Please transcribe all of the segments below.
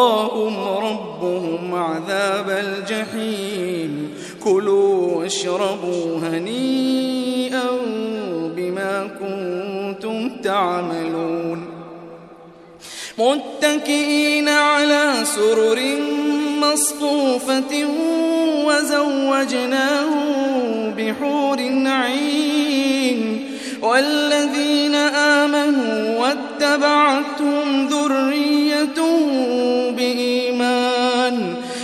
ووقاهم ربهم عذاب الجحيم. كلوا واشربوا هنيئا بما كنتم تعملون. متكئين على سرر مصفوفة وزوجناهم بحور عين. والذين آمنوا واتبعتهم ذريتهم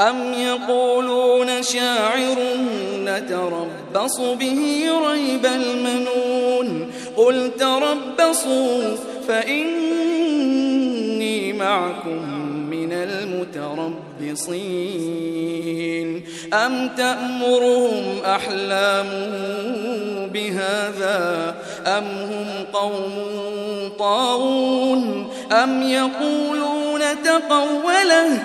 أم يقولون شاعر نتربص به ريب المنون قل تربصوا فإني معكم من المتربصين أم تأمرهم أحلامهم بهذا أم هم قوم طاغون أم يقولون تقوله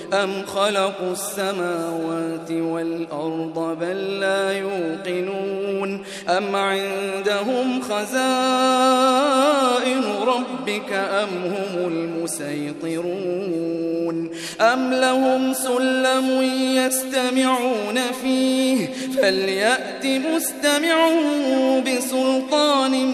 أم خلقوا السماوات والأرض بل لا يوقنون أم عندهم خزائن ربك أم هم المسيطرون أم لهم سلم يستمعون فيه فليأت مستمعوا بسلطان